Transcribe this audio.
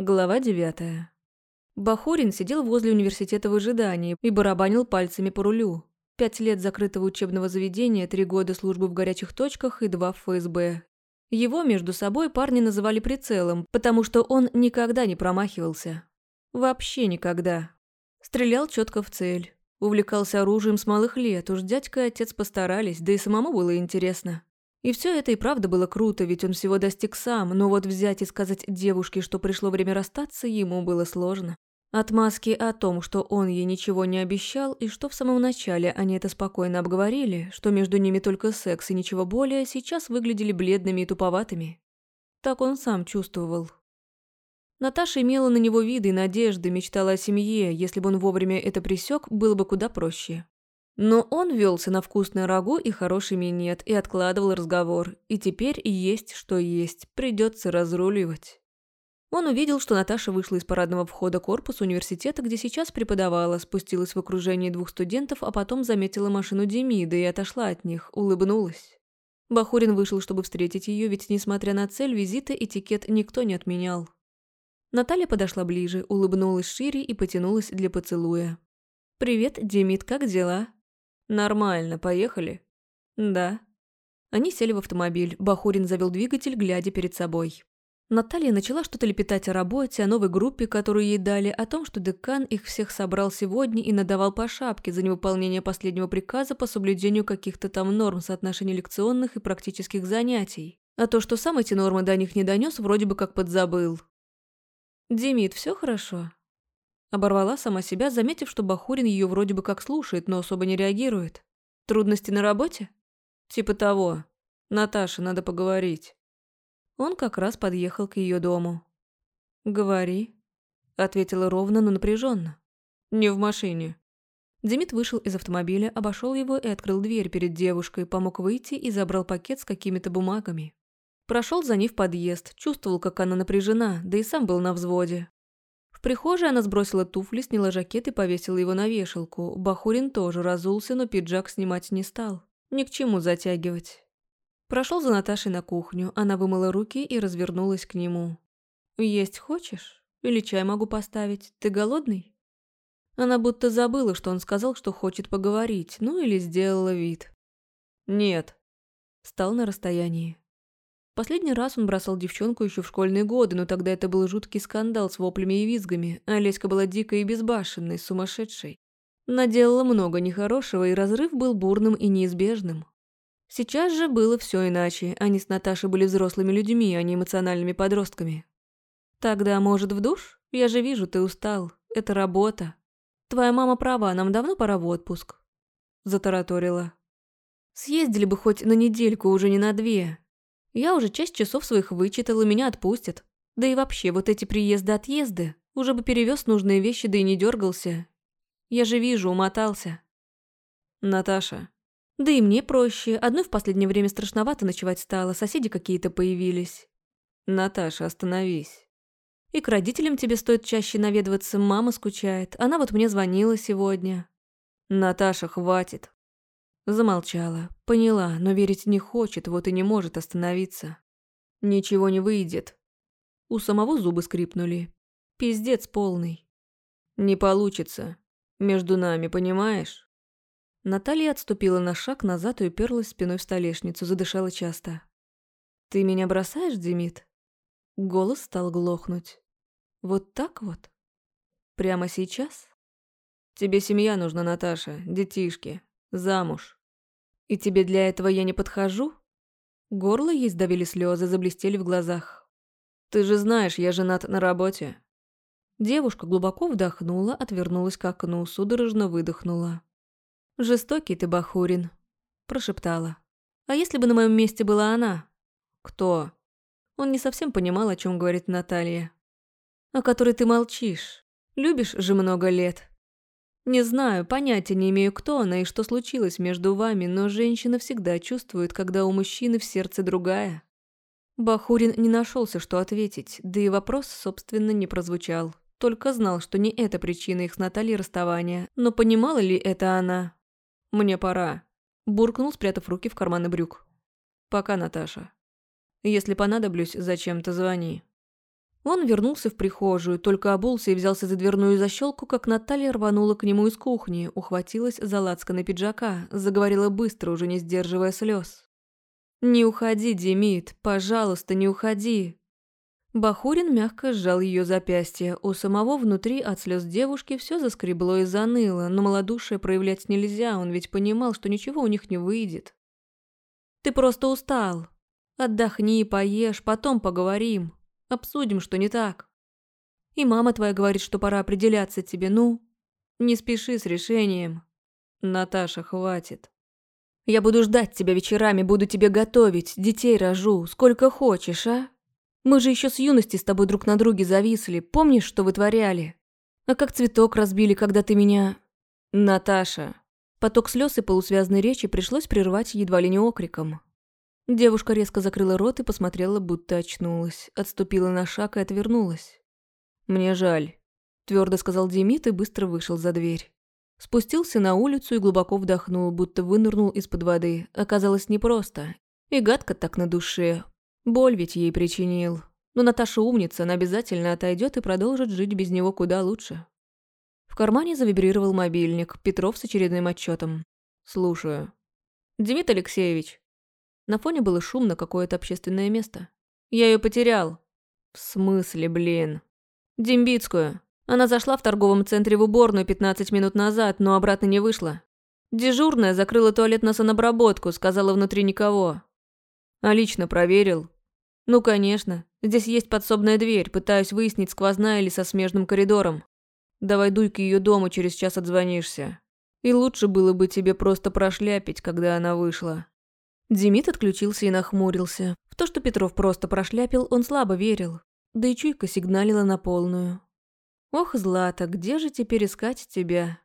Глава девятая. Бахурин сидел возле университета в ожидании и барабанил пальцами по рулю. Пять лет закрытого учебного заведения, три года службы в горячих точках и два в ФСБ. Его между собой парни называли прицелом, потому что он никогда не промахивался. Вообще никогда. Стрелял четко в цель. Увлекался оружием с малых лет, уж дядька и отец постарались, да и самому было интересно. И все это и правда было круто, ведь он всего достиг сам, но вот взять и сказать девушке, что пришло время расстаться, ему было сложно. Отмазки о том, что он ей ничего не обещал, и что в самом начале они это спокойно обговорили, что между ними только секс и ничего более, сейчас выглядели бледными и туповатыми. Так он сам чувствовал. Наташа имела на него виды и надежды, мечтала о семье, если бы он вовремя это присек, было бы куда проще. Но он велся на вкусное рагу и хороший минет и откладывал разговор. И теперь есть что есть, придется разруливать. Он увидел, что Наташа вышла из парадного входа корпуса университета, где сейчас преподавала, спустилась в окружении двух студентов, а потом заметила машину Демида и отошла от них, улыбнулась. Бахурин вышел, чтобы встретить ее, ведь, несмотря на цель визита, этикет никто не отменял. Наталья подошла ближе, улыбнулась шире и потянулась для поцелуя. «Привет, Демид, как дела?» «Нормально, поехали?» «Да». Они сели в автомобиль. Бахурин завел двигатель, глядя перед собой. Наталья начала что-то лепетать о работе, о новой группе, которую ей дали, о том, что декан их всех собрал сегодня и надавал по шапке за невыполнение последнего приказа по соблюдению каких-то там норм соотношения лекционных и практических занятий. А то, что сам эти нормы до них не донес, вроде бы как подзабыл. «Демид, все хорошо?» Оборвала сама себя, заметив, что Бахурин ее вроде бы как слушает, но особо не реагирует. Трудности на работе? Типа того. Наташа, надо поговорить. Он как раз подъехал к ее дому. «Говори», — ответила ровно, но напряженно. «Не в машине». Демид вышел из автомобиля, обошел его и открыл дверь перед девушкой, помог выйти и забрал пакет с какими-то бумагами. Прошел за ней в подъезд, чувствовал, как она напряжена, да и сам был на взводе. В прихожей она сбросила туфли, сняла жакет и повесила его на вешалку. Бахурин тоже разулся, но пиджак снимать не стал. Ни к чему затягивать. Прошел за Наташей на кухню. Она вымыла руки и развернулась к нему. «Есть хочешь? Или чай могу поставить? Ты голодный?» Она будто забыла, что он сказал, что хочет поговорить, ну или сделала вид. «Нет». Стал на расстоянии. Последний раз он бросал девчонку еще в школьные годы, но тогда это был жуткий скандал с воплями и визгами, а Леська была дикой и безбашенной, сумасшедшей. Наделала много нехорошего, и разрыв был бурным и неизбежным. Сейчас же было все иначе, они с Наташей были взрослыми людьми, а не эмоциональными подростками. «Тогда, может, в душ? Я же вижу, ты устал. Это работа. Твоя мама права, нам давно пора в отпуск», – затараторила. «Съездили бы хоть на недельку, уже не на две. Я уже часть часов своих вычитал, и меня отпустят. Да и вообще, вот эти приезды-отъезды, уже бы перевез нужные вещи, да и не дергался. Я же вижу, умотался. Наташа. Да и мне проще. Одной в последнее время страшновато ночевать стало, соседи какие-то появились. Наташа, остановись. И к родителям тебе стоит чаще наведываться, мама скучает. Она вот мне звонила сегодня. Наташа, хватит. Замолчала. Поняла, но верить не хочет, вот и не может остановиться. Ничего не выйдет. У самого зубы скрипнули. Пиздец полный. Не получится. Между нами, понимаешь? Наталья отступила на шаг назад и уперлась спиной в столешницу, задышала часто. «Ты меня бросаешь, Демид?» Голос стал глохнуть. «Вот так вот? Прямо сейчас?» «Тебе семья нужна, Наташа, детишки, замуж. «И тебе для этого я не подхожу?» Горло ей сдавили слезы, заблестели в глазах. «Ты же знаешь, я женат на работе». Девушка глубоко вдохнула, отвернулась к окну, судорожно выдохнула. «Жестокий ты, Бахурин», – прошептала. «А если бы на моем месте была она?» «Кто?» Он не совсем понимал, о чем говорит Наталья. «О которой ты молчишь. Любишь же много лет. Не знаю, понятия не имею, кто она и что случилось между вами, но женщина всегда чувствует, когда у мужчины в сердце другая. Бахурин не нашелся, что ответить, да и вопрос, собственно, не прозвучал. Только знал, что не это причина их с Натальей расставания, но понимала ли это она? «Мне пора», – буркнул, спрятав руки в карманы брюк. «Пока, Наташа. Если понадоблюсь, зачем-то звони». Он вернулся в прихожую, только обулся и взялся за дверную защелку, как Наталья рванула к нему из кухни, ухватилась за лацканы пиджака, заговорила быстро, уже не сдерживая слез. «Не уходи, Демид, пожалуйста, не уходи!» Бахурин мягко сжал ее запястье, у самого внутри от слез девушки все заскребло и заныло, но малодушие проявлять нельзя, он ведь понимал, что ничего у них не выйдет. «Ты просто устал. Отдохни, поешь, потом поговорим». Обсудим, что не так. И мама твоя говорит, что пора определяться тебе, ну? Не спеши с решением. Наташа, хватит. Я буду ждать тебя вечерами, буду тебе готовить, детей рожу, сколько хочешь, а? Мы же еще с юности с тобой друг на друге зависли, помнишь, что вытворяли? А как цветок разбили, когда ты меня... Наташа. Поток слез и полусвязной речи пришлось прервать едва ли не окриком. Девушка резко закрыла рот и посмотрела, будто очнулась. Отступила на шаг и отвернулась. «Мне жаль», – твердо сказал Демид и быстро вышел за дверь. Спустился на улицу и глубоко вдохнул, будто вынырнул из-под воды. Оказалось непросто. И гадко так на душе. Боль ведь ей причинил. Но Наташа умница, она обязательно отойдет и продолжит жить без него куда лучше. В кармане завибрировал мобильник. Петров с очередным отчетом. «Слушаю». «Демид Алексеевич, на фоне было шумно какое-то общественное место. Я ее потерял. В смысле, блин? Дембицкую. Она зашла в торговом центре в уборную 15 минут назад, но обратно не вышла. Дежурная закрыла туалет на санобработку, сказала внутри никого. А лично проверил. Ну, конечно. Здесь есть подсобная дверь, пытаюсь выяснить, сквозная или со смежным коридором. Давай дуй к ее дому, через час отзвонишься. И лучше было бы тебе просто прошляпить, когда она вышла. Демид отключился и нахмурился. В то, что Петров просто прошляпил, он слабо верил. Да и чуйка сигналила на полную. «Ох, Злата, где же теперь искать тебя?»